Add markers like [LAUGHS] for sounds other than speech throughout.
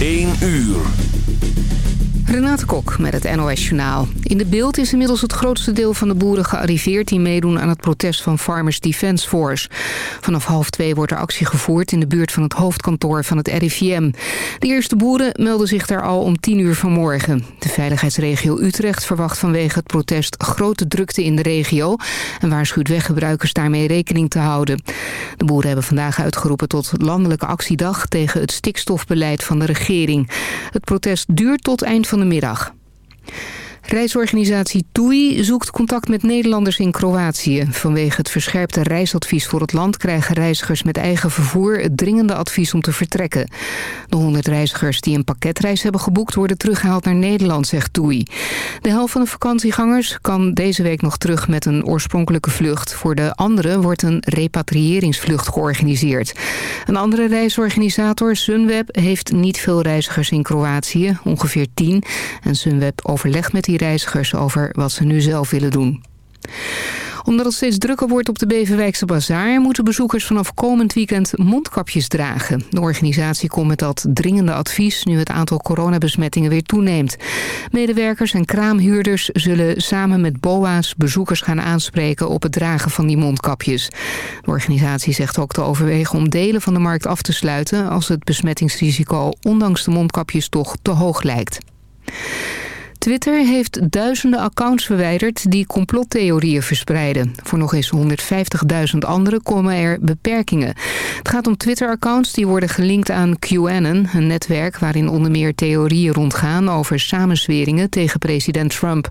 1 uur. Renate Kok met het NOS Journaal. In de beeld is inmiddels het grootste deel van de boeren gearriveerd... die meedoen aan het protest van Farmers Defence Force. Vanaf half twee wordt er actie gevoerd in de buurt van het hoofdkantoor van het RIVM. De eerste boeren melden zich daar al om tien uur vanmorgen. De veiligheidsregio Utrecht verwacht vanwege het protest grote drukte in de regio... en waarschuwt weggebruikers daarmee rekening te houden. De boeren hebben vandaag uitgeroepen tot landelijke actiedag... tegen het stikstofbeleid van de regering. Het protest duurt tot eind van de middag. Reisorganisatie TUI zoekt contact met Nederlanders in Kroatië. Vanwege het verscherpte reisadvies voor het land... krijgen reizigers met eigen vervoer het dringende advies om te vertrekken. De 100 reizigers die een pakketreis hebben geboekt... worden teruggehaald naar Nederland, zegt TUI. De helft van de vakantiegangers kan deze week nog terug met een oorspronkelijke vlucht. Voor de anderen wordt een repatriëringsvlucht georganiseerd. Een andere reisorganisator, Sunweb, heeft niet veel reizigers in Kroatië. Ongeveer 10. En Sunweb overlegt met die over wat ze nu zelf willen doen omdat het steeds drukker wordt op de Beverwijkse Bazaar... moeten bezoekers vanaf komend weekend mondkapjes dragen. De organisatie komt met dat dringende advies... nu het aantal coronabesmettingen weer toeneemt. Medewerkers en kraamhuurders zullen samen met BOA's... bezoekers gaan aanspreken op het dragen van die mondkapjes. De organisatie zegt ook te overwegen om delen van de markt af te sluiten... als het besmettingsrisico ondanks de mondkapjes toch te hoog lijkt. Twitter heeft duizenden accounts verwijderd die complottheorieën verspreiden. Voor nog eens 150.000 anderen komen er beperkingen. Het gaat om Twitter-accounts die worden gelinkt aan QAnon, een netwerk waarin onder meer theorieën rondgaan over samenzweringen tegen president Trump.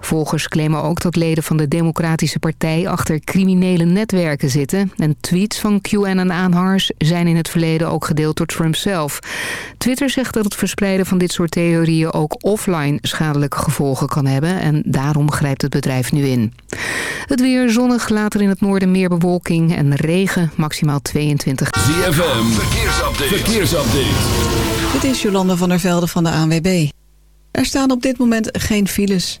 Volgers claimen ook dat leden van de Democratische Partij achter criminele netwerken zitten. En tweets van QAnon-aanhangers zijn in het verleden ook gedeeld door Trump zelf. Twitter zegt dat het verspreiden van dit soort theorieën ook offline schadelijke gevolgen kan hebben. En daarom grijpt het bedrijf nu in. Het weer zonnig, later in het noorden meer bewolking en regen, maximaal 22. ZFM, verkeersupdate. verkeersupdate. Dit is Jolanda van der Velde van de ANWB. Er staan op dit moment geen files.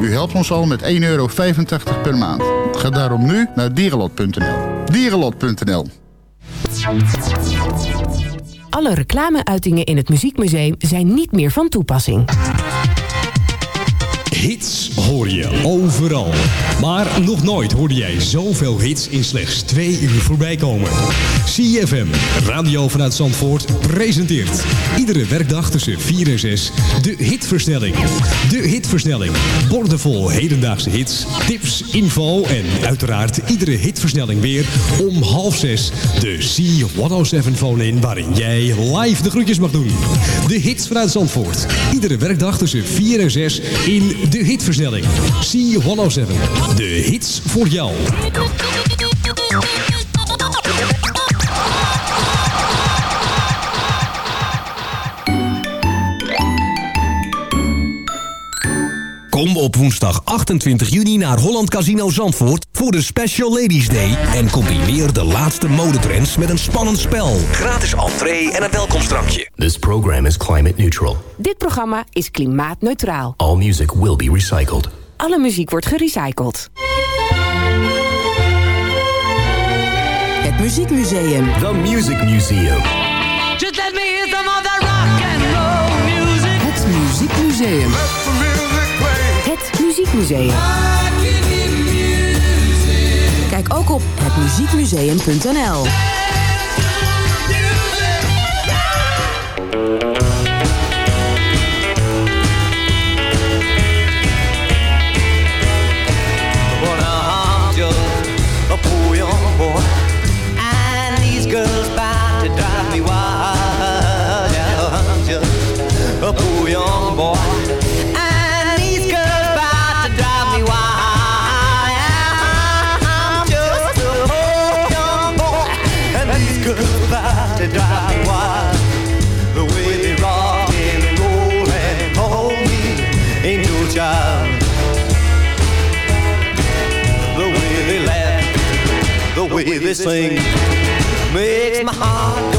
U helpt ons al met 1,85 euro per maand. Ga daarom nu naar dierenlot.nl. Dierenlot.nl Alle reclameuitingen in het Muziekmuseum zijn niet meer van toepassing. Hits hoor je overal. Maar nog nooit hoorde jij zoveel hits in slechts twee uur voorbij komen. CFM, radio vanuit Zandvoort, presenteert. Iedere werkdag tussen 4 en 6 de hitversnelling. De hitversnelling. Boordevol hedendaagse hits, tips, info en uiteraard iedere hitversnelling weer om half 6 de C107 phone in waarin jij live de groetjes mag doen. De hits vanuit Zandvoort. Iedere werkdag tussen 4 en 6 in de hitversnelling. C107. De hits voor jou. Kom op woensdag 28 juni naar Holland Casino Zandvoort voor de Special Ladies Day. En combineer de laatste modetrends met een spannend spel. Gratis entree en een welkomstdrankje. This program is climate neutral. Dit programma is klimaatneutraal. All music will be recycled. Alle muziek wordt gerecycled. Het Muziekmuseum. The Music Museum. Just let me hear some of that rock and roll music. Het Muziekmuseum het Muziekmuseum. Kijk ook op hetmuziekmuseum.nl. Boy way they sing, makes my heart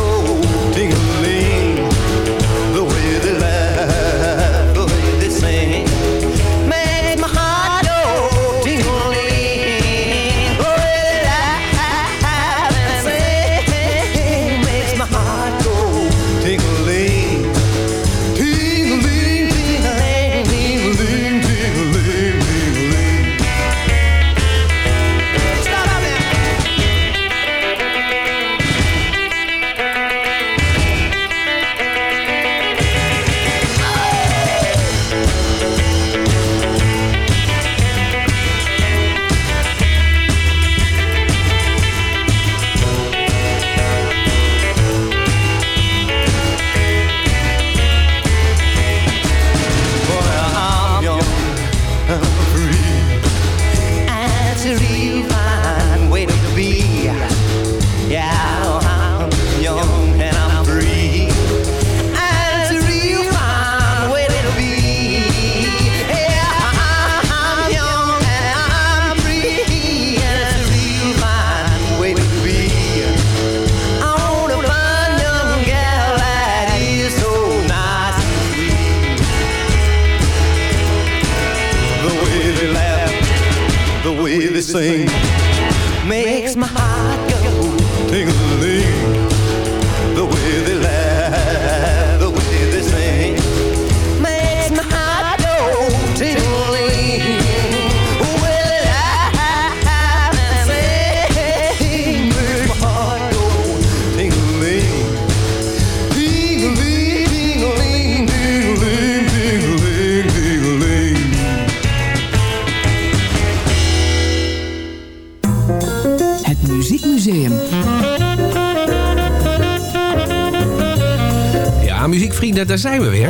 Ja, muziekvrienden, daar zijn we weer.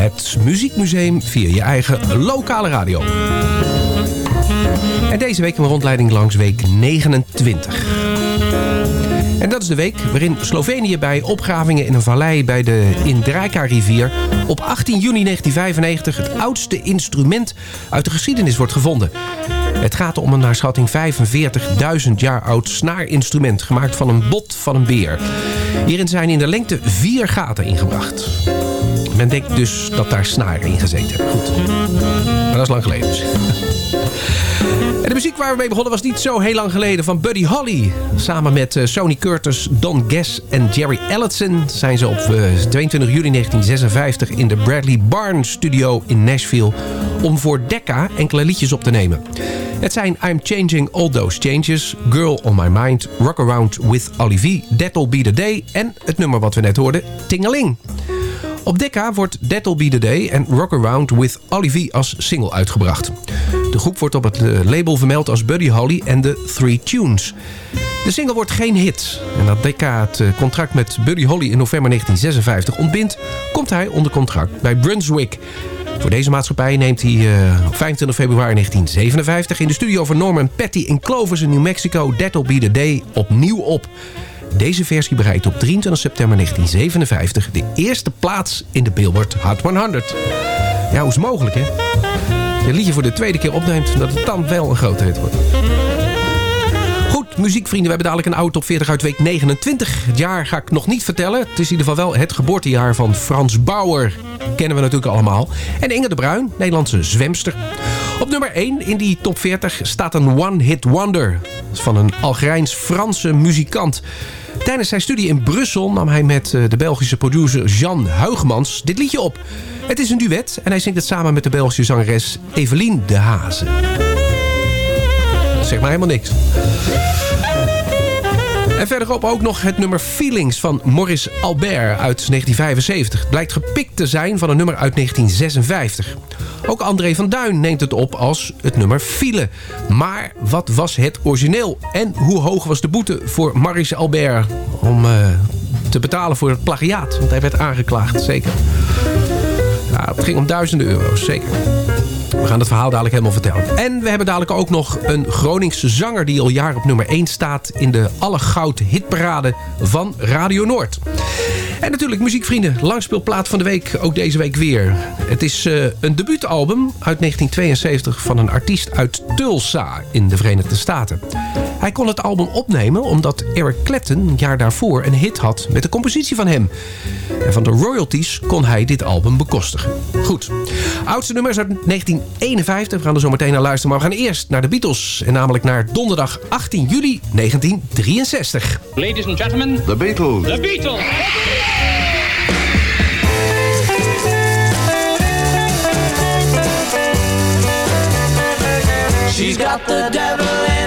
Het Muziekmuseum via je eigen lokale radio. En deze week een rondleiding langs week 29. En dat is de week waarin Slovenië bij opgravingen in een vallei bij de Indrijka-rivier op 18 juni 1995 het oudste instrument uit de geschiedenis wordt gevonden. Het gaat om een naar schatting 45.000 jaar oud snaarinstrument gemaakt van een bot van een beer. Hierin zijn in de lengte vier gaten ingebracht. Men denkt dus dat daar snaren in gezeten. Goed. Maar dat is lang geleden dus. [LAUGHS] De muziek waar we mee begonnen was niet zo heel lang geleden van Buddy Holly. Samen met eh, Sonny Curtis, Don Guess en Jerry Ellison zijn ze op eh, 22 juli 1956 in de Bradley Barnes studio in Nashville om voor Decca enkele liedjes op te nemen. Het zijn I'm Changing All Those Changes, Girl On My Mind, Rock Around With Olivie, That'll Be The Day en het nummer wat we net hoorden, Tingeling. Op Decca wordt That'll Be The Day en Rock Around With Olivie als single uitgebracht. De groep wordt op het eh, label vermeld als Buddy Holly en de Three Tunes. De single wordt geen hit. En dat Decca het eh, contract met Buddy Holly in november 1956 ontbindt... komt hij onder contract bij Brunswick. Voor deze maatschappij neemt hij eh, op 25 februari 1957... in de studio van Norman Petty in Clovis in New Mexico... That'll Be The Day opnieuw op. Deze versie bereikt op 23 september 1957 de eerste plaats in de Billboard Hot 100. Ja, hoe is het mogelijk, hè? Je liedje voor de tweede keer opneemt, dat het dan wel een grote hit wordt. Goed, muziekvrienden, we hebben dadelijk een auto top 40 uit week 29. Het jaar ga ik nog niet vertellen. Het is in ieder geval wel het geboortejaar van Frans Bauer. Kennen we natuurlijk allemaal. En Inge de Bruin, Nederlandse zwemster. Op nummer 1 in die top 40 staat een one-hit wonder. Van een Algerijns-Franse muzikant. Tijdens zijn studie in Brussel nam hij met eh, de Belgische producer Jean Huigmans dit liedje op. Het is een duet en hij zingt het samen met de Belgische zangeres Evelien de Haze. Zeg maar helemaal niks. En verderop ook nog het nummer Feelings van Maurice Albert uit 1975. Het blijkt gepikt te zijn van een nummer uit 1956. Ook André van Duin neemt het op als het nummer File. Maar wat was het origineel? En hoe hoog was de boete voor Maurice Albert om eh, te betalen voor het plagiaat? Want hij werd aangeklaagd, zeker. Ja, het ging om duizenden euro's, zeker. We gaan het verhaal dadelijk helemaal vertellen. En we hebben dadelijk ook nog een Groningse zanger... die al jaren op nummer 1 staat in de Alle Goud hitparade van Radio Noord. En natuurlijk muziekvrienden, langspeelplaat van de week, ook deze week weer. Het is uh, een debuutalbum uit 1972 van een artiest uit Tulsa in de Verenigde Staten. Hij kon het album opnemen omdat Eric Clapton een jaar daarvoor een hit had met de compositie van hem. En van de royalties kon hij dit album bekostigen. Goed, oudste nummers uit 1951. We gaan er zo meteen naar luisteren. Maar we gaan eerst naar de Beatles. En namelijk naar donderdag 18 juli 1963. Ladies and gentlemen. The Beatles. The Beatles. She's got the devil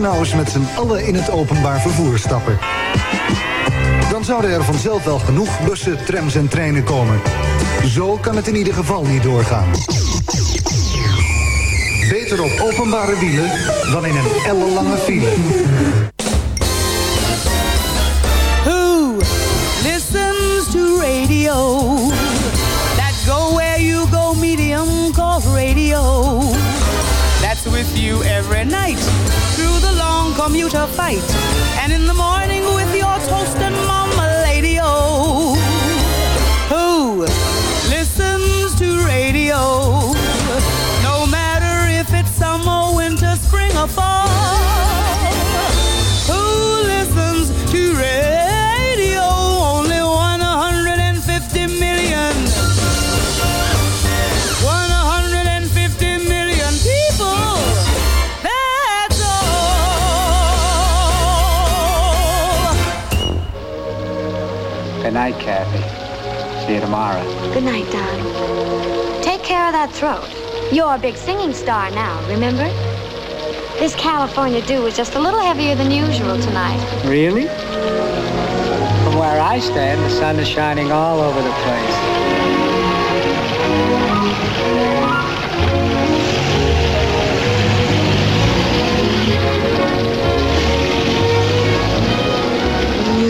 nou eens met z'n allen in het openbaar vervoer stappen. Dan zouden er vanzelf wel genoeg bussen, trams en treinen komen. Zo kan het in ieder geval niet doorgaan. Beter op openbare wielen dan in een ellenlange file. Who listens to radio? Go where you go medium called radio. That's with you every night through the long commuter fight. And in the morning with your toast and mama lady oh. Who listens to radio? No matter if it's summer, winter, spring or fall. You tomorrow. Good night, darling. Take care of that throat. You're a big singing star now, remember? This California dew is just a little heavier than usual tonight. Really? From where I stand, the sun is shining all over the place.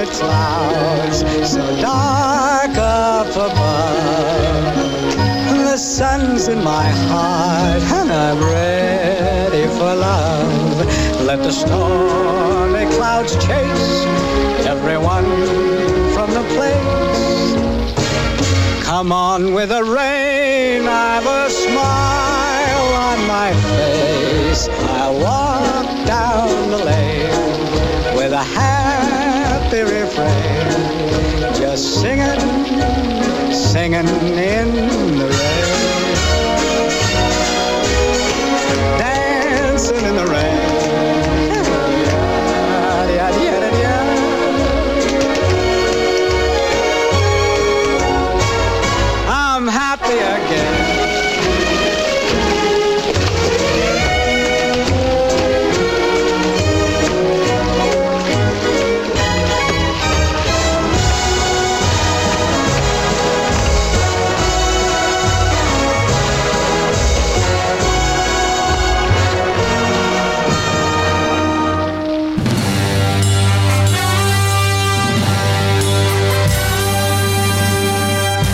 at clouds so dark up above. The sun's in my heart and I'm ready for love. Let the stormy clouds chase everyone from the place. Come on with the rain, I've a smile on my face. I walk down the lane with a happy refrain, just singing, singing in the rain, dancing in the rain.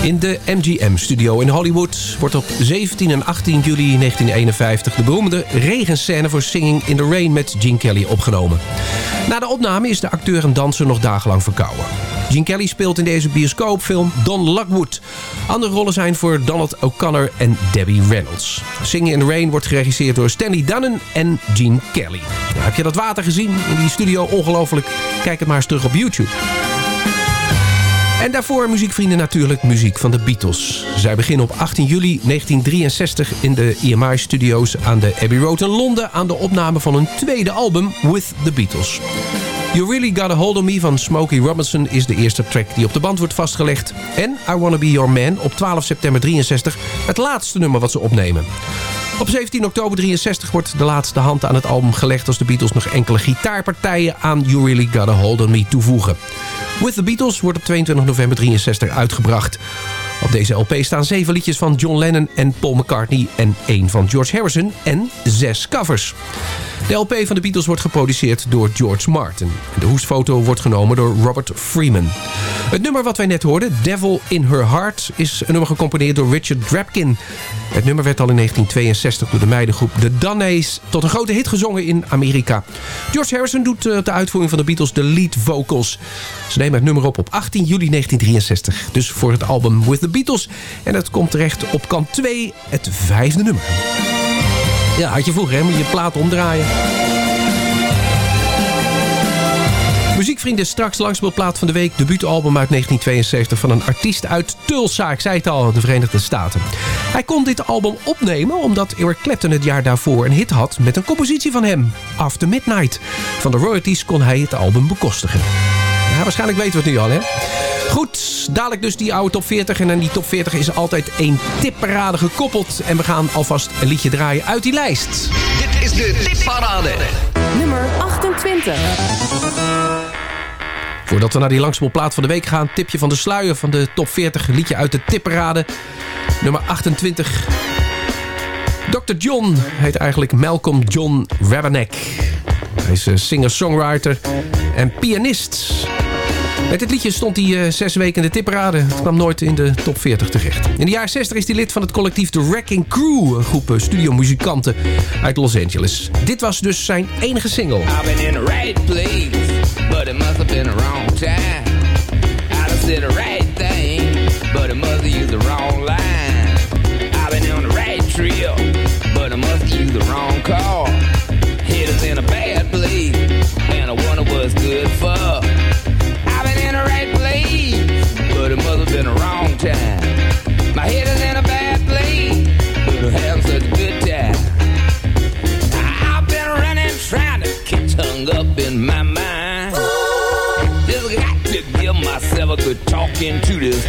In de MGM-studio in Hollywood wordt op 17 en 18 juli 1951... de beroemde regenscène voor Singing in the Rain met Gene Kelly opgenomen. Na de opname is de acteur en danser nog dagenlang verkouden. Gene Kelly speelt in deze bioscoopfilm Don Lockwood. Andere rollen zijn voor Donald O'Connor en Debbie Reynolds. Singing in the Rain wordt geregisseerd door Stanley Donen en Gene Kelly. Heb je dat water gezien in die studio? Ongelooflijk. Kijk het maar eens terug op YouTube. En daarvoor muziekvrienden natuurlijk muziek van de Beatles. Zij beginnen op 18 juli 1963 in de EMI-studio's aan de Abbey Road in Londen... aan de opname van hun tweede album With the Beatles. You Really Got a Hold of Me van Smokey Robinson is de eerste track die op de band wordt vastgelegd. En I Wanna Be Your Man op 12 september 63 het laatste nummer wat ze opnemen. Op 17 oktober 63 wordt de laatste hand aan het album gelegd... als de Beatles nog enkele gitaarpartijen aan You Really Got a Hold on Me toevoegen. With the Beatles wordt op 22 november 63 uitgebracht. Op deze LP staan zeven liedjes van John Lennon en Paul McCartney... en één van George Harrison en zes covers. De LP van de Beatles wordt geproduceerd door George Martin. De hoesfoto wordt genomen door Robert Freeman. Het nummer wat wij net hoorden, Devil in Her Heart... is een nummer gecomponeerd door Richard Drapkin. Het nummer werd al in 1962 door de meidengroep The Donnays... tot een grote hit gezongen in Amerika. George Harrison doet uh, de uitvoering van de Beatles de lead vocals. Ze nemen het nummer op op 18 juli 1963. Dus voor het album With the Beatles. En het komt terecht op kant 2, het vijfde nummer. Ja, had je vroeger, hè? Moet je plaat omdraaien. Muziekvrienden, straks langspeelplaat van de week. Debuutalbum uit 1972 van een artiest uit Tulsa. Ik zei het al, de Verenigde Staten. Hij kon dit album opnemen omdat Eric Clapton het jaar daarvoor een hit had... met een compositie van hem, After Midnight. Van de royalties kon hij het album bekostigen. Ja, waarschijnlijk weten we het nu al, hè? Goed, dadelijk dus die oude top 40. En aan die top 40 is altijd één tipparade gekoppeld. En we gaan alvast een liedje draaien uit die lijst. Dit is de tipparade. Nummer 28. Voordat we naar die langspeelplaat van de week gaan... tipje van de sluier van de top 40 liedje uit de tipparade. Nummer 28. Dr. John heet eigenlijk Malcolm John Rabanek. Hij is singer-songwriter en pianist. Met dit liedje stond hij uh, zes weken in de tipparade. Het kwam nooit in de top 40 terecht. In de jaren 60 is hij lid van het collectief The Wrecking Crew. Een groep uh, studiomuzikanten uit Los Angeles. Dit was dus zijn enige single. I've been in the right place, but it must have been the wrong time. I done said the right thing, but it must have used the wrong line. I've been on the right trail, but I must have used the wrong car.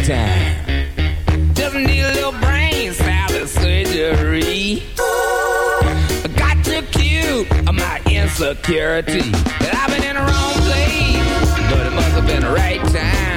Time. Just need a little brain salad surgery. I got to cure my insecurity. I've been in the wrong place, but it must have been the right time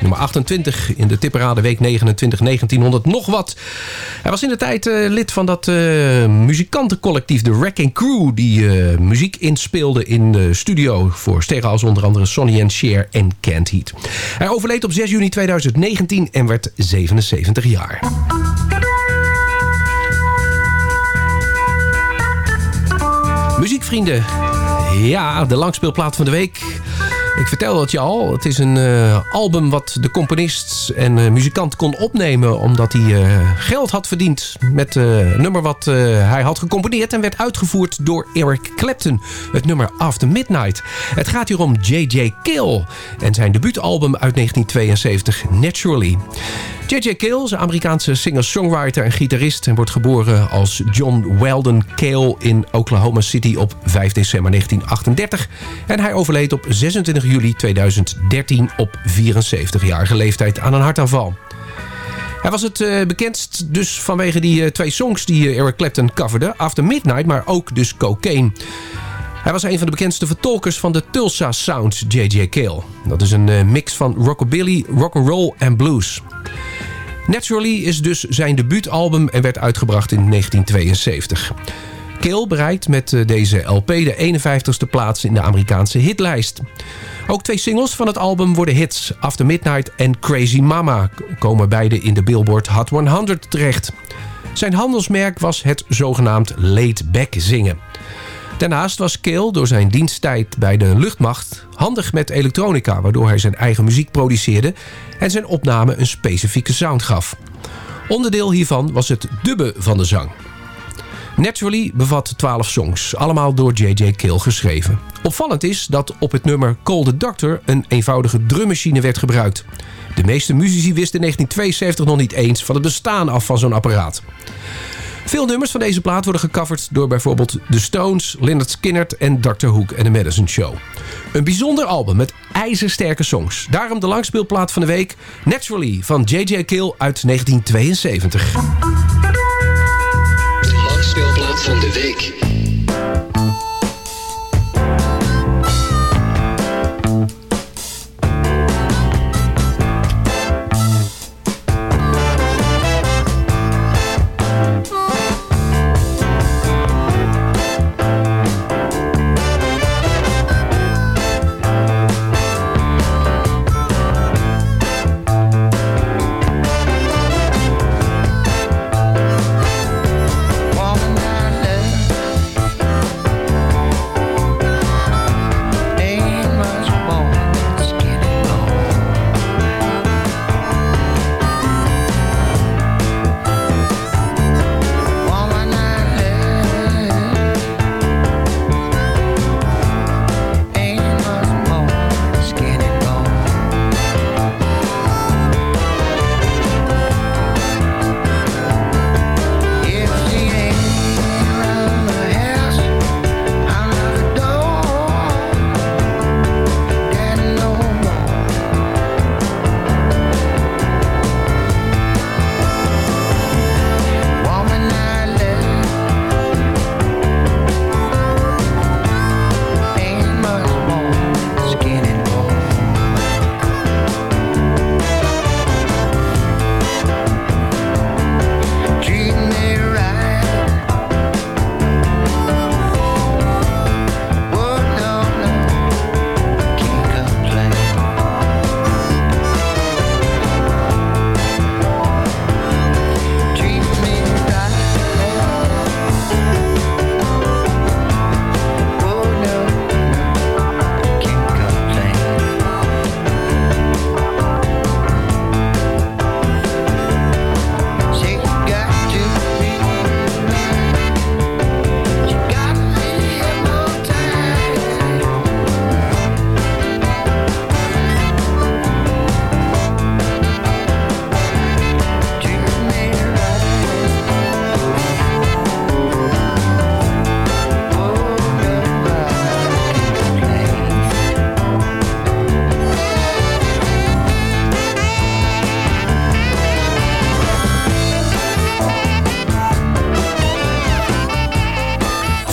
Nummer 28 in de tipperade week 29 1900 nog wat. Hij was in de tijd eh, lid van dat eh, muzikantencollectief de Wrecking Crew... die eh, muziek inspeelde in de studio voor sterren als onder andere Sonny and Cher en Kent Heat. Hij overleed op 6 juni 2019 en werd 77 jaar. Muziekvrienden, ja, de langspeelplaat van de week... Ik vertelde het je al. Het is een uh, album wat de componist en uh, muzikant kon opnemen... omdat hij uh, geld had verdiend met een nummer wat hij had gecomponeerd... en werd uitgevoerd door Eric Clapton. Het nummer After Midnight. Het gaat hier om J.J. Kill en zijn debuutalbum uit 1972, Naturally. J.J. Een Amerikaanse singer-songwriter en gitarist... en wordt geboren als John Weldon Cale in Oklahoma City op 5 december 1938. En hij overleed op 26 juli 2013 op 74-jarige leeftijd aan een hartaanval. Hij was het uh, bekendst dus vanwege die uh, twee songs die uh, Eric Clapton coverde. After Midnight, maar ook dus Cocaine. Hij was een van de bekendste vertolkers van de Tulsa Sound, J.J. Cale. Dat is een mix van rockabilly, rock'n'roll en blues. Naturally is dus zijn debuutalbum en werd uitgebracht in 1972. Cale bereikt met deze LP de 51ste plaats in de Amerikaanse hitlijst. Ook twee singles van het album worden hits. After Midnight en Crazy Mama komen beide in de Billboard Hot 100 terecht. Zijn handelsmerk was het zogenaamd laid back zingen. Daarnaast was Cale door zijn diensttijd bij de luchtmacht handig met elektronica... waardoor hij zijn eigen muziek produceerde en zijn opname een specifieke sound gaf. Onderdeel hiervan was het dubben van de zang. Naturally bevat 12 songs, allemaal door J.J. Cale geschreven. Opvallend is dat op het nummer Call the Doctor een eenvoudige drummachine werd gebruikt. De meeste muzici wisten in 1972 nog niet eens van het bestaan af van zo'n apparaat. Veel nummers van deze plaat worden gecoverd door bijvoorbeeld The Stones, Lynyrd Skynyrd en Dr. Hook en The Madison Show. Een bijzonder album met ijzersterke songs. Daarom de langspeelplaat van de week Naturally van J.J. Kill uit 1972. De langspeelplaat van de week.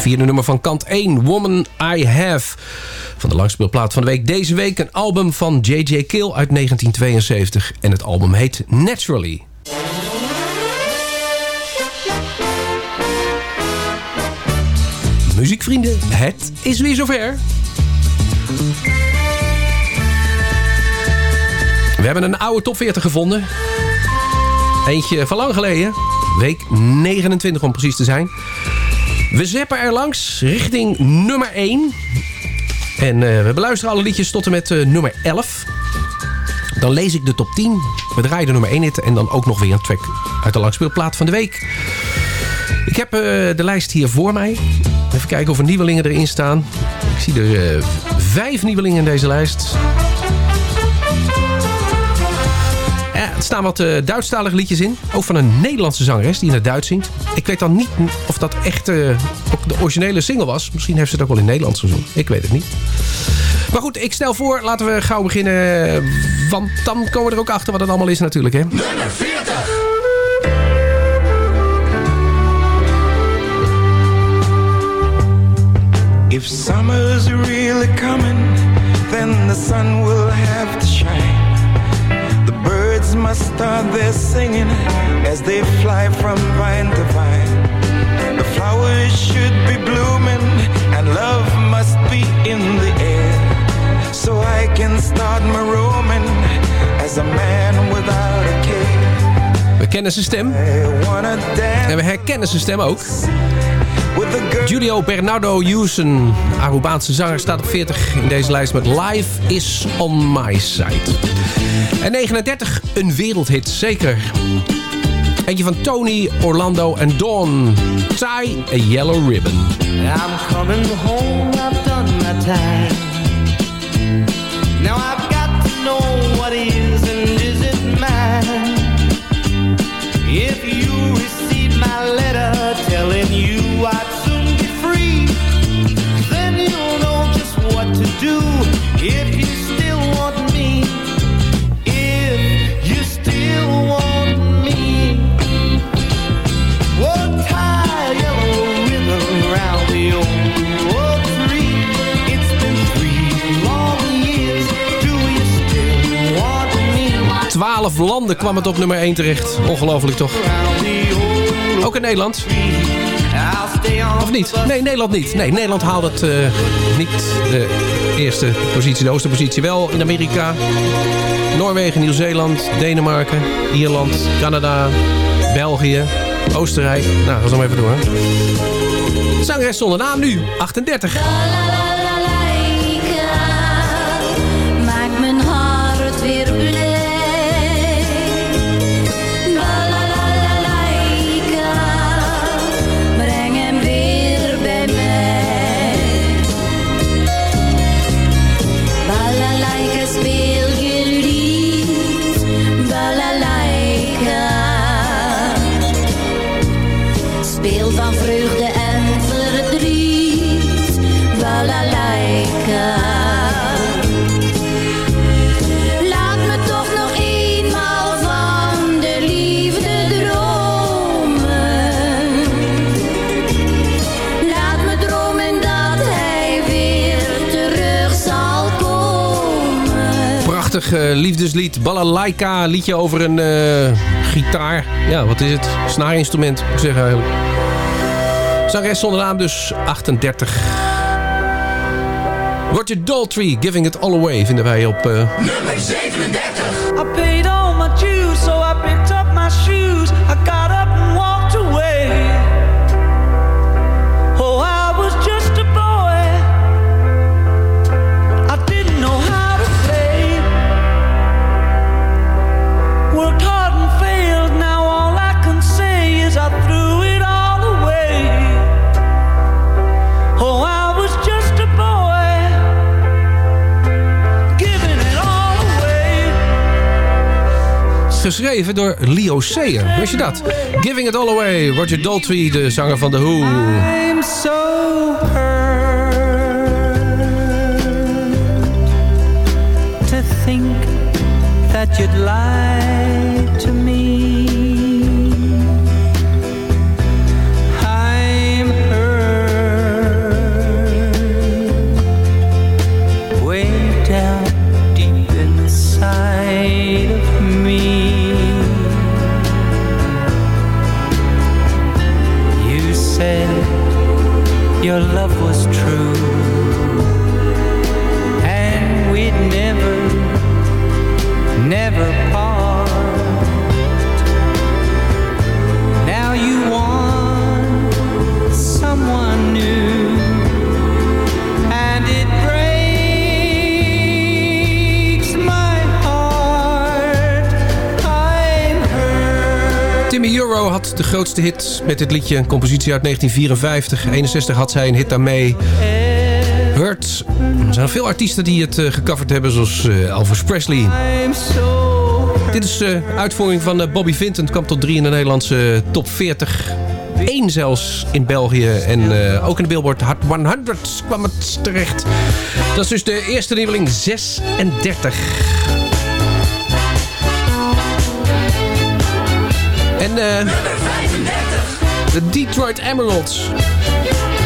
Vierde nummer van kant 1, Woman I Have. Van de langspeelplaat van de week deze week een album van J.J. Kill uit 1972. En het album heet Naturally. Muziekvrienden, het is weer zover. We hebben een oude top 40 gevonden. Eentje van lang geleden. Week 29 om precies te zijn. We zeppen er langs richting nummer 1. En uh, we beluisteren alle liedjes tot en met uh, nummer 11. Dan lees ik de top 10. We draaien de nummer 1 hit. En dan ook nog weer een track uit de langspeelplaat van de week. Ik heb uh, de lijst hier voor mij. Even kijken of er nieuwelingen erin staan. Ik zie er vijf nieuwelingen in deze lijst. Er staan wat uh, Duitsstalige liedjes in. Ook van een Nederlandse zangeres die in het Duits zingt. Ik weet dan niet of dat echt uh, ook de originele single was. Misschien heeft ze het ook wel in het Nederlands gezongen. Ik weet het niet. Maar goed, ik stel voor, laten we gauw beginnen. Want dan komen we er ook achter wat het allemaal is natuurlijk. Hè? Nummer 40. If summer's really coming, then the sun will have must start their singing as they fly from vine to vine. The flowers should be blooming and love must be in the air. So I can start my roaming as a man without a care. We kennen zijn stem. En we herkennen zijn stem ook. Julio Bernardo Houston, Arubaanse zanger, staat op 40 in deze lijst met Life is on my side. En 39, een wereldhit, zeker. Eentje van Tony, Orlando en Dawn. Tie a Yellow Ribbon. I'm coming home, I've done my. 12 landen kwam het op nummer 1 terecht. Ongelooflijk toch? Ook in Nederland. Of niet? Nee, Nederland niet. Nee, Nederland haalde het uh, niet de eerste positie. De hoogste positie wel in Amerika. Noorwegen, Nieuw-Zeeland, Denemarken, Ierland, Canada, België, Oostenrijk. Nou, ga zo maar even door. Zangeres zonder naam nu, 38. Prachtig eh, liefdeslied. Balalaika, liedje over een eh, gitaar. Ja, wat is het? Snaarinstrument, moet ik zeggen eigenlijk. Zangeres zonder naam dus 38. Roger Daltrey, Giving It All Away, vinden wij op... eh, Nummer 37. I paid all my dues, so I picked up my shoes. I got geschreven door Leo Sayer. Wist je dat? Giving It All Away, Roger Daltrey, de zanger van The Who. I'm so hurt to think that you'd lie your love was true. And we'd never, never part. Had de grootste hit met dit liedje. Een compositie uit 1954. 61 had zij een hit daarmee. Hurt. Er zijn veel artiesten die het uh, gecoverd hebben, zoals uh, Elvis Presley. Dit is de uh, uitvoering van Bobby Vinton. kwam tot drie in de Nederlandse top 40. Eén zelfs in België. En ook in de Billboard Hot 100 kwam het terecht. Dat is dus de eerste nieuweling 36. En uh, de Detroit Emeralds.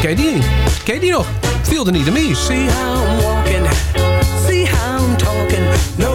Ken je die? Ken je die nog? Feel the need of me. See how I'm walking. See how I'm talking. Notice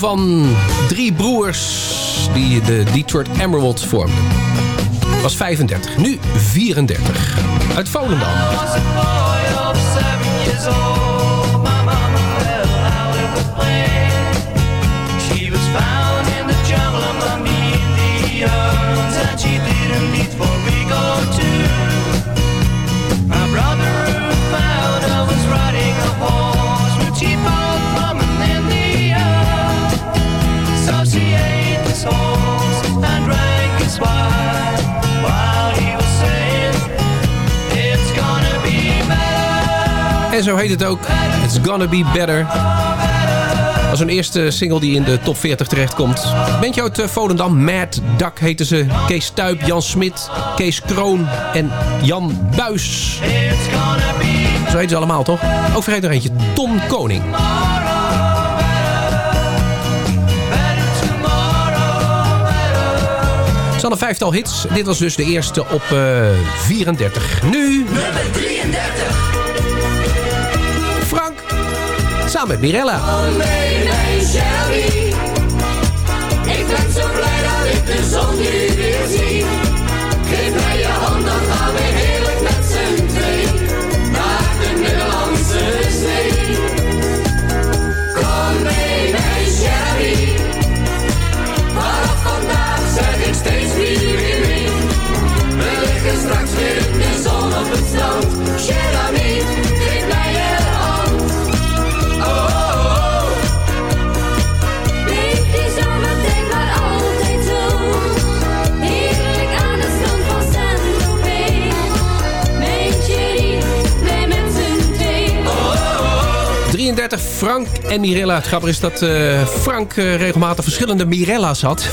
van drie broers die de Detroit Emeralds vormden. Was 35, nu 34. Uit Volendam. En zo heet het ook. It's Gonna Be Better. Als een eerste single die in de top 40 terechtkomt. Bandje uit eh, Volendam, Mad Duck heten ze. Kees Stuip, Jan Smit, Kees Kroon en Jan Buis. Zo heten ze allemaal, toch? Ook vergeet nog eentje, Ton Koning. Ze hadden vijftal hits. Dit was dus de eerste op uh, 34. Nu... Nummer 33. Samen met Mirella. Oh nee, Shelly. Ik ben zo blij dat ik de zon nu weer zie. Geef mij je hand, dan gaan we heerlijk met z'n twee. Naar de Middellandse Zee. Kom mee, mijn Shelly. Vanaf vandaag zeg ik steeds wie weer wie. We liggen straks weer Frank en Mirella. Het grappige is dat eh, Frank eh, regelmatig verschillende Mirella's had.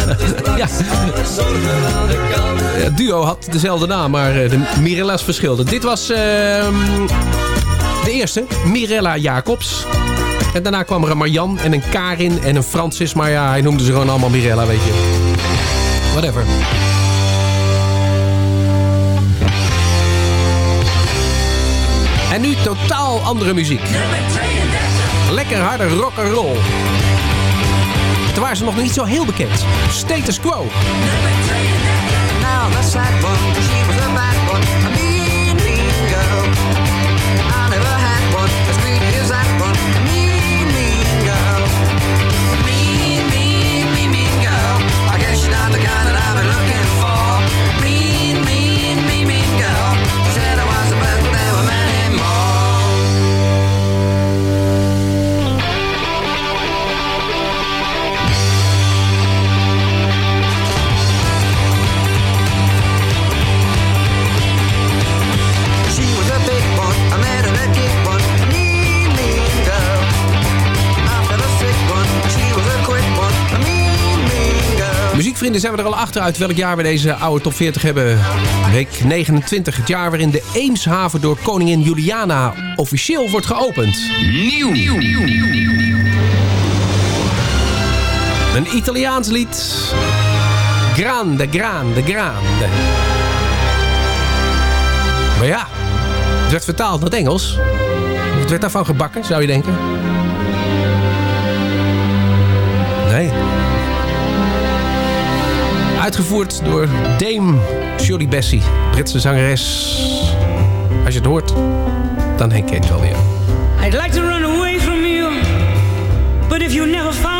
[LAUGHS] ja. Het duo had dezelfde naam, maar eh, de Mirella's verschilden. Dit was ehm, de eerste, Mirella Jacobs. En daarna kwam er een Marjan en een Karin en een Francis. Maar ja, hij noemde ze gewoon allemaal Mirella, weet je. Whatever. En nu totaal andere muziek. Lekker harde rock and roll. Toen waren ze nog niet zo heel bekend. Status Quo. Vrienden, zijn we er al achter uit welk jaar we deze oude top 40 hebben. Week 29, het jaar waarin de Eemshaven door koningin Juliana officieel wordt geopend. Nieuw. Een Italiaans lied. Grande, grande, grande. Maar ja, het werd vertaald naar het Engels. Het werd daarvan gebakken, zou je denken. Nee. Uitgevoerd door Dame Shirley Bassey, Britse zangeres. Als je het hoort, dan herken je het wel weer. I'd like to run away from you, but if you never found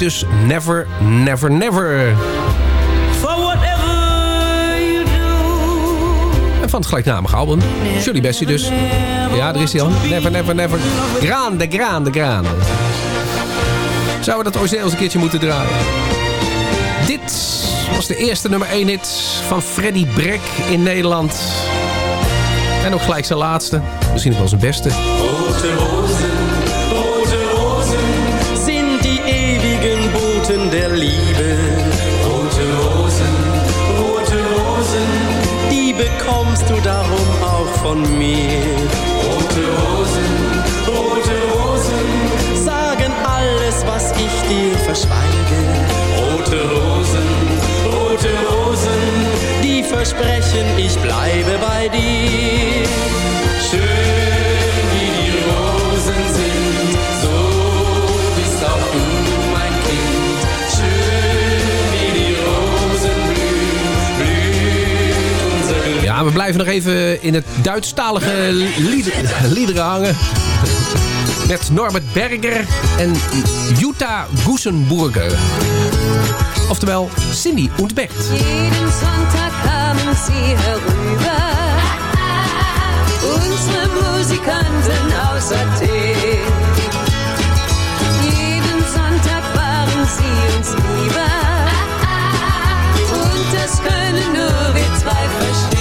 heet dus Never, Never, Never. For whatever you do, En van het gelijknamige album. Shirley Bassey dus. Ja, daar is hij al. Never, never, never. Grande, grande, grande. Zouden we dat origineel eens een keertje moeten draaien? Dit was de eerste nummer 1 hit van Freddy Brek in Nederland. En ook gelijk zijn laatste. Misschien ook wel zijn beste. Von mir. Rote Rosen, rote Rosen, sagen alles, was ich dir verschweige. Rote Rosen, rote Rosen, die versprechen, ich bleibe bei dir. We blijven nog even in het Duitsstalige lied liederen hangen. Met Norbert Berger en Jutta Gusenburger. Oftewel Cindy und. Jeden Sonntag kamen sie herüber. Unsere Musikanten aus Athen. Jeden Sonntag waren sie uns lieber. Und das können nur wir zwei verstehen.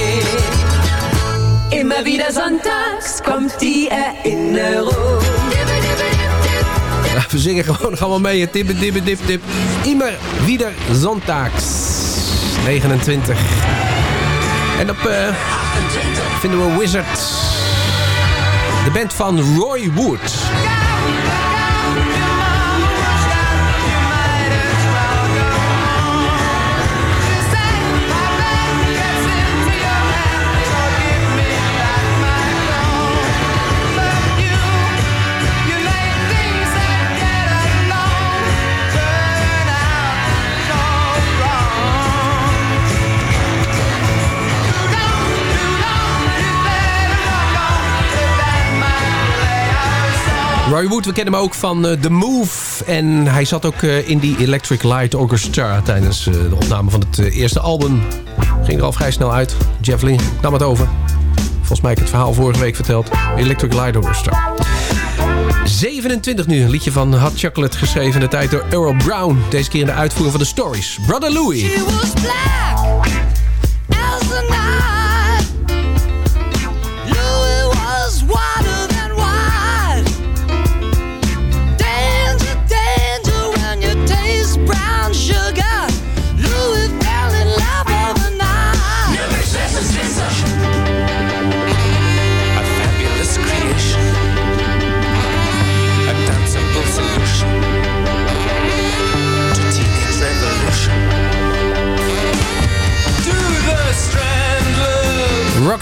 Immer wieder sonntags kommt die Erinnerung. Ja, we zingen gewoon allemaal mee. Tippe, tippe, dip. Immer wieder zondags. 29. En op eh, vinden we Wizard. De band van Roy Wood. Roy Wood, we kennen hem ook van eh, The Move. En hij zat ook eh, in die Electric Light Orchestra tijdens eh, de opname van het eerste album. Ging er al vrij snel uit. Jeff Lynne nam het over. Volgens mij heb ik het verhaal vorige week verteld. Electric Light Orchestra. 27 nu, een liedje van Hot Chocolate geschreven in de tijd door Earl Brown. Deze keer in de uitvoering van de Stories. Brother Louie. She was black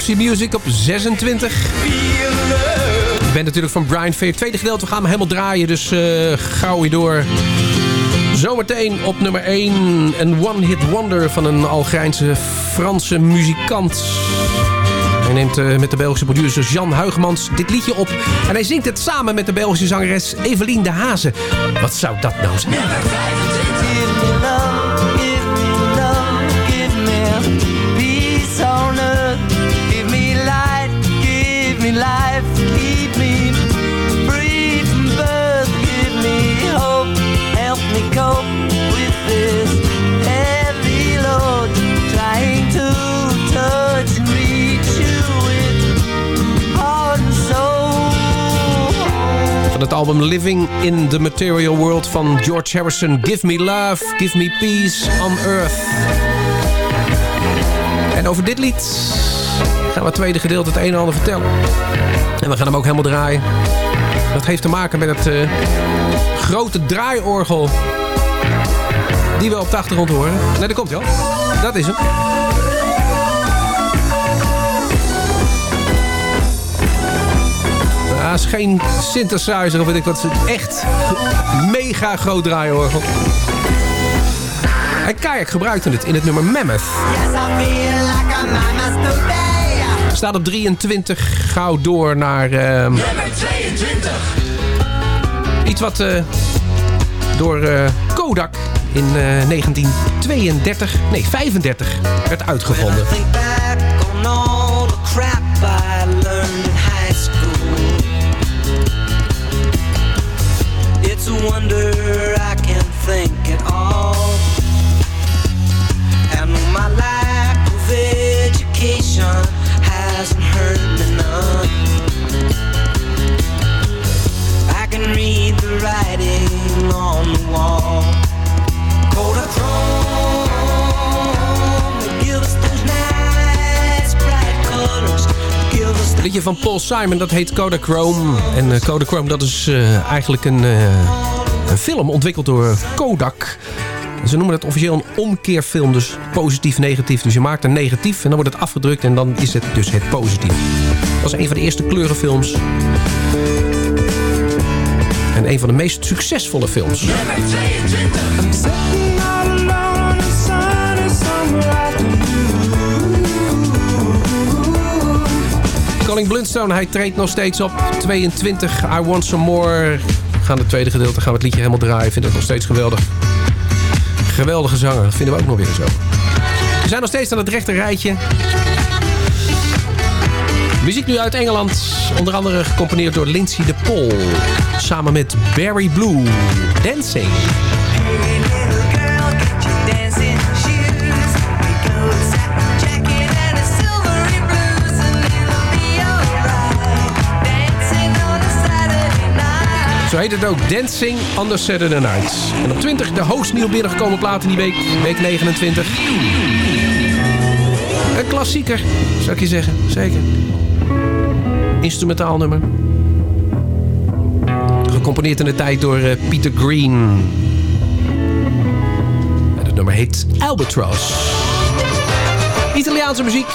Roxy Music op 26. Ik ben natuurlijk van Brian Fair. Tweede gedeelte, we gaan hem helemaal draaien. Dus eh gauw weer door. Zometeen op nummer 1 een one-hit wonder van een Algrijnse Franse muzikant. Hij neemt eh, met de Belgische producer Jan Huigemans dit liedje op. En hij zingt het samen met de Belgische zangeres Evelien de Hazen. Wat zou dat nou zijn? Het album Living in the Material World van George Harrison. Give me love, give me peace on earth. En over dit lied gaan we het tweede gedeelte het een en ander vertellen. En we gaan hem ook helemaal draaien. Dat heeft te maken met het eh, grote draaiorgel die we op de achtergrond horen. Nee, daar komt al. Dat is hem. Is geen synthesizer of weet ik wat. Echt mega groot draaiorgel. En Kayak gebruikte het in het nummer Mammoth. Staat op 23, gauw door naar... ehm, iets wat eh, door eh, Kodak in eh, 1932, nee 35, werd uitgevonden. Liedje van Paul Simon, dat heet Kodachrome. En eh, Kodachrome, dat is eh, eigenlijk een, eh, een film ontwikkeld door Kodak. Ze noemen het officieel een omkeerfilm, dus positief-negatief. Dus je maakt een negatief en dan wordt het afgedrukt en dan is het dus het positief. Dat was een van de eerste kleurenfilms. En een van de meest succesvolle films. Colin Blunstone, hij treedt nog steeds op. 22, I Want Some More. Gaan het tweede gedeelte, gaan we het liedje helemaal draaien. Vind het nog steeds geweldig. Geweldige zanger, vinden we ook nog weer zo. We zijn nog steeds aan het rechte rijtje. Muziek nu uit Engeland. Onder andere gecomponeerd door Lindsay de Pol. Samen met Barry Blue. Dancing. Zo heet het ook. Dancing on the Saturday Nights. En op 20 de hoogst nieuw binnengekomen plaat in die week. Week 29. Een klassieker, zou ik je zeggen. Zeker. Instrumentaal nummer. Gecomponeerd in de tijd door eh, Peter Green. En het nummer heet Albatross. Italiaanse muziek.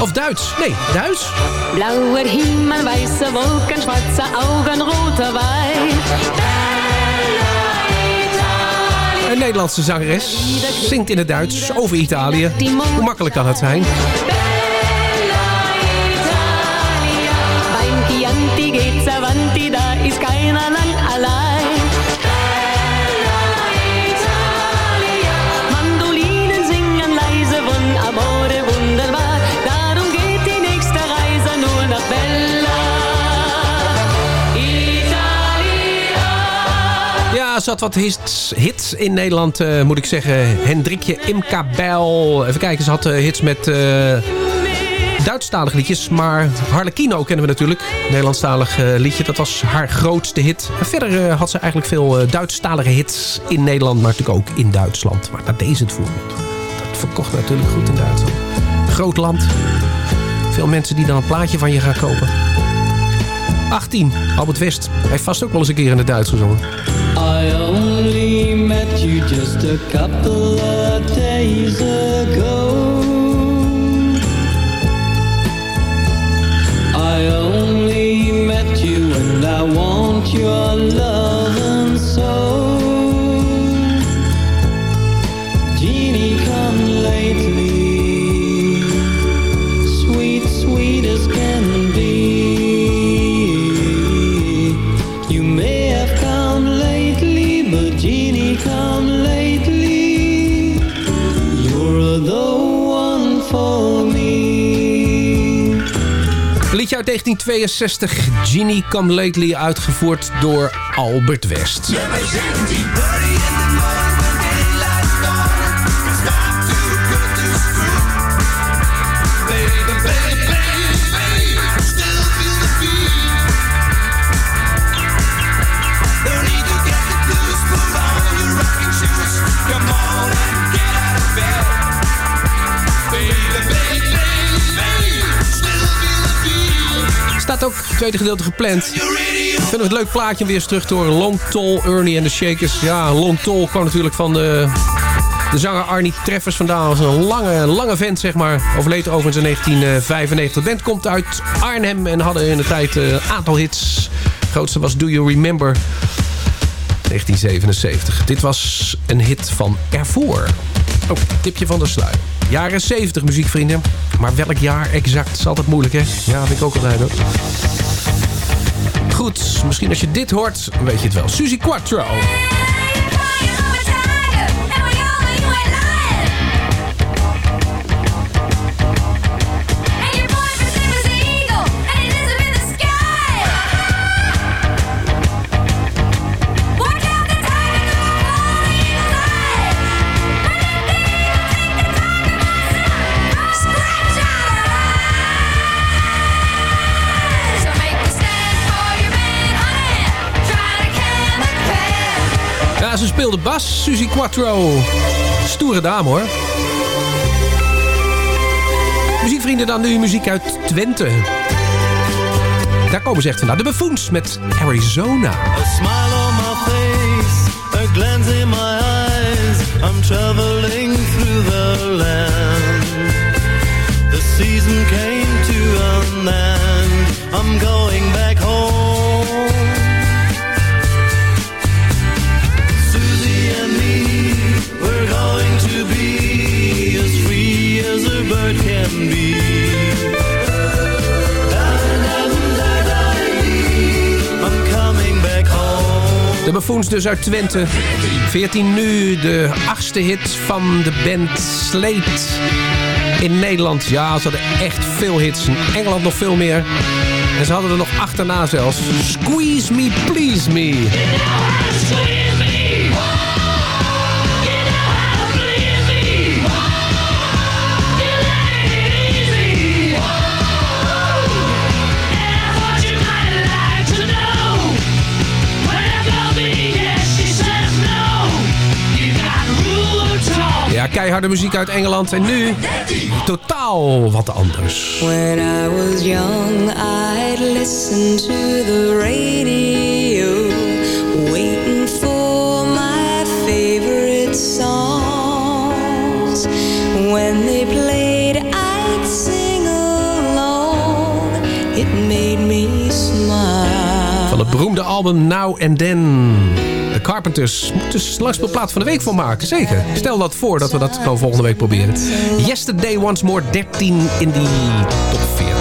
Of Duits. Nee, Duits. Blauer Himmel, weiße Wolken, schwarze Augen, roter Wein. Een Nederlandse zangeres zingt in het Duits over Italië. Hoe makkelijk kan het zijn? Zat wat hits, hits in Nederland, eh, moet ik zeggen. Hendrikje Imka Bijl. Even kijken, ze had eh, hits met eh Duitsstalige liedjes. Maar Harlequino kennen we natuurlijk. Nederlandstalig liedje, dat was haar grootste hit. Verder had ze eigenlijk veel Duitsstalige hits in Nederland. Maar natuurlijk ook in Duitsland. Maar daar deed ze het voor. Dat verkocht natuurlijk goed in Duitsland. Groot land. Veel mensen die dan een plaatje van je gaan kopen. 18, Albert West. Hij heeft vast ook wel eens een keer in het Duits gezongen. I only met you just a couple of days ago. I only met you and I want your love 1962. Genie Come Lately, uitgevoerd door Albert West. Het tweede gedeelte gepland. Vind het een leuk plaatje weer terug te horen. Long Tall, Ernie en de Shakers. Ja, Long Tall kwam natuurlijk van de, de zanger Arnie Treffers vandaan. was een lange, lange vent, zeg maar. Overleed overigens in 1995. De band komt uit Arnhem en hadden in de tijd een aantal hits. De grootste was Do You Remember 1977. Dit was een hit van ervoor. Oh, tipje van de sluier. Jaren 70 muziekvrienden. Maar welk jaar exact is altijd moeilijk, hè? Ja, vind ik ook altijd, hoor. Goed, misschien als je dit hoort, weet je het wel. Suzy Quattro. Speelde bas, Suzy Quattro. Stoere dame, hoor. Muziekvrienden, dan nu muziek uit Twente. Daar komen ze echt vandaan. De Buffoons met Arizona. A smile on my face, a glance in my eyes. I'm traveling through the land. The season came to an end. I'm going back home. De Buffoons dus uit Twente. 14 nu, de achtste hit van de band Slate. In Nederland, ja, ze hadden echt veel hits. In Engeland nog veel meer. En ze hadden er nog achterna zelfs. Squeeze me, please me. Keiharde muziek uit Engeland. En nu totaal wat anders. When I was young, I'd listen to the radio, waiting for my favorite songs. When they played, I'd sing along. It made me smile. Van het beroemde album Now and Then. Carpenters moeten ze de plaat van de week voor maken. Zeker. Stel dat voor dat we dat gewoon volgende week proberen. Yesterday Once More 13 in die top 40.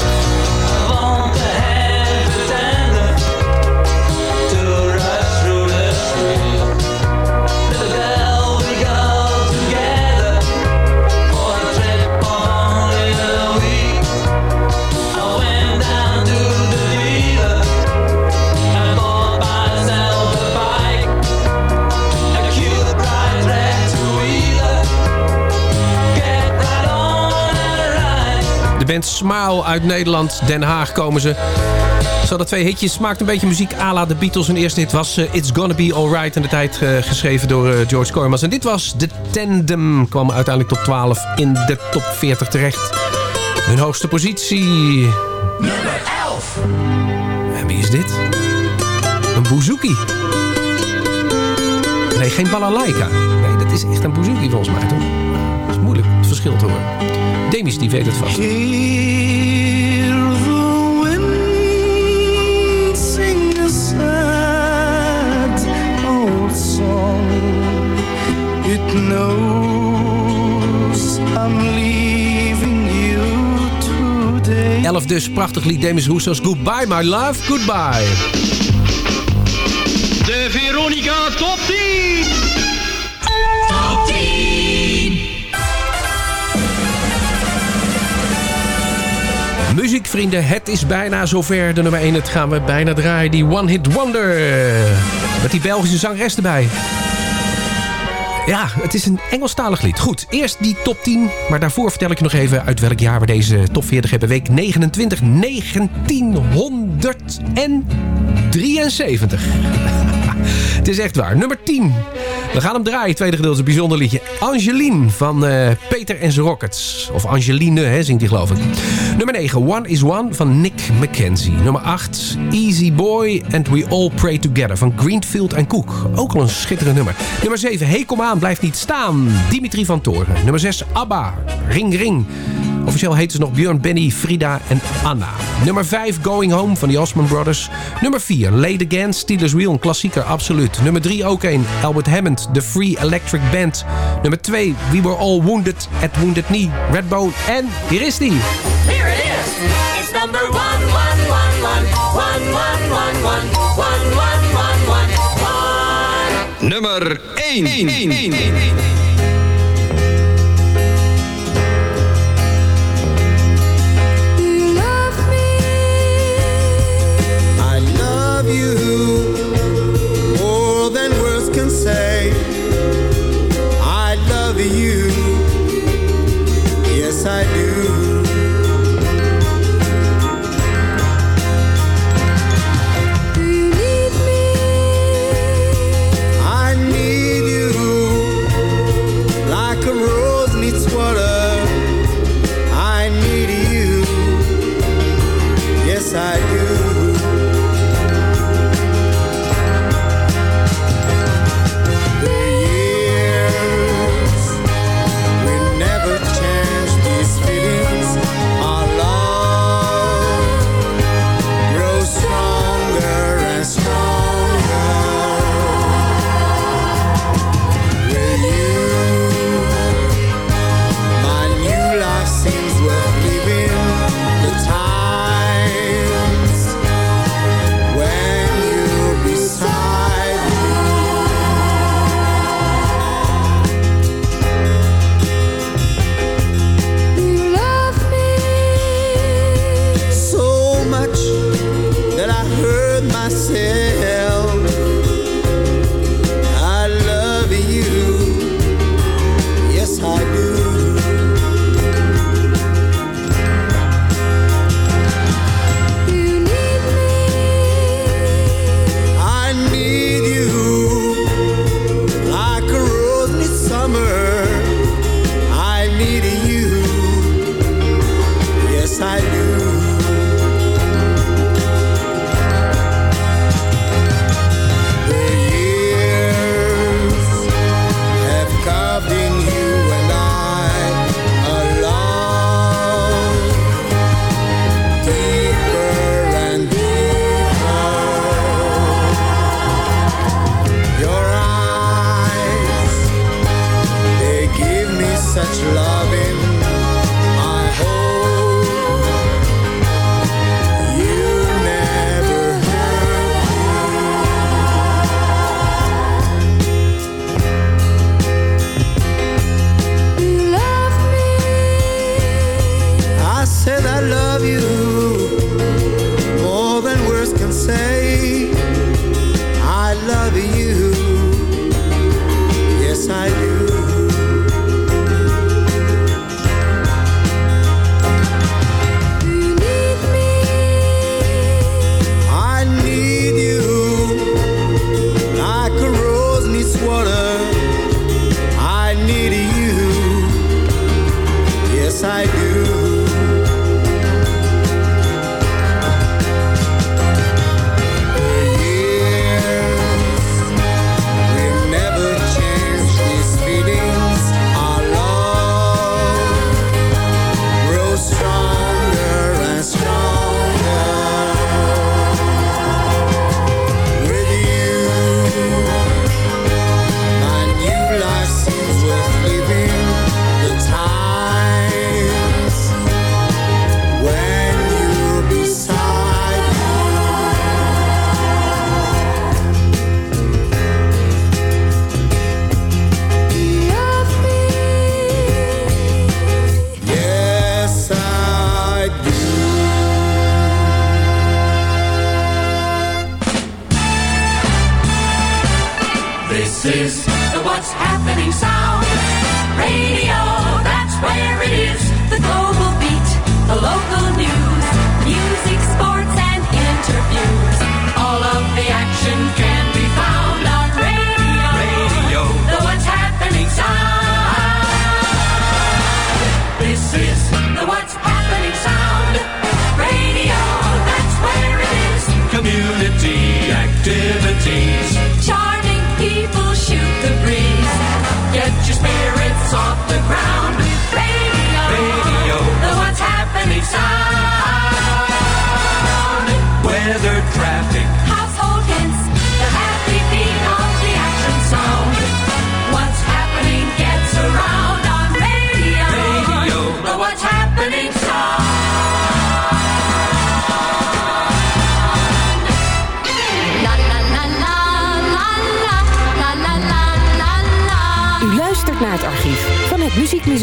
Smile uit Nederland, Den Haag komen ze. Ze hadden twee hitjes, maakt een beetje muziek à la de Beatles. Hun eerste hit was eh, It's Gonna Be Alright in de tijd eh, geschreven door eh, George Cormans. En dit was The Tandem, kwam uiteindelijk top 12 in de top 40 terecht. Hun hoogste positie... Nummer 11. En wie is dit? Een bouzouki. Nee, geen balalaika. Nee, dat is echt een bouzouki volgens mij, toch? Verschil te horen. Demis, die weet het vast. Hear the wind sing a sad old song. It knows I'm leaving you today. 11 dus, prachtig lied Demis Roussos. Goodbye my love, goodbye. De Veronica Top 10. Vrienden. Het is bijna zover. De nummer 1, het gaan we bijna draaien. Die One Hit Wonder. Met die Belgische zangeres erbij. Ja, het is een Engelstalig lied. Goed, eerst die top 10. Maar daarvoor vertel ik je nog even uit welk jaar we deze top 40 hebben. Week 29, 1973. Het is echt waar. Nummer 10. We gaan hem draaien. Tweede gedeelte een bijzonder liedje. Angeline van eh, Peter en zijn Rockets. Of Angeline, hè, zingt hij geloof ik. Nummer 9. One is One van Nick McKenzie. Nummer 8. Easy Boy and We All Pray Together van Greenfield en Cook. Ook al een schitterend nummer. Nummer 7. Hey, kom aan, blijf niet staan. Dimitri van Toren. Nummer 6. ABBA. Ring Ring. Officieel heten ze nog Björn, Benny, Frida en Anna. Nummer 5, Going Home van de Osman Brothers. Nummer 4, Lady Again, Steelers Wheel, een klassieker, absoluut. Nummer 3 ook een, Albert Hammond, The Free Electric Band. Nummer 2, We Were All Wounded at Wounded Knee, Redbone. En hier is die. Here it is. It's number 1, 1, 1, 1, Nummer 1. 1, 1. night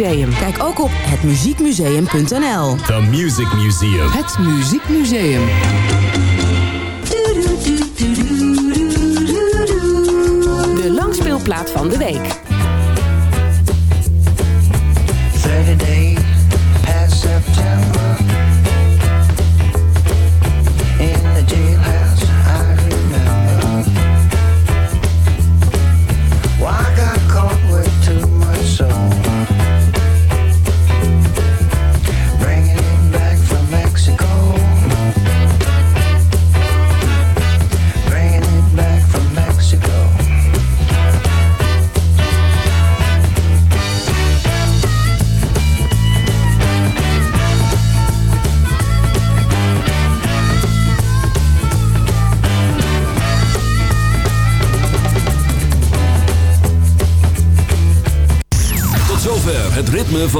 Museum. Kijk ook op hetmuziekmuseum.nl. The Music Museum. Het Muziekmuseum. De langspeelplaat van de week.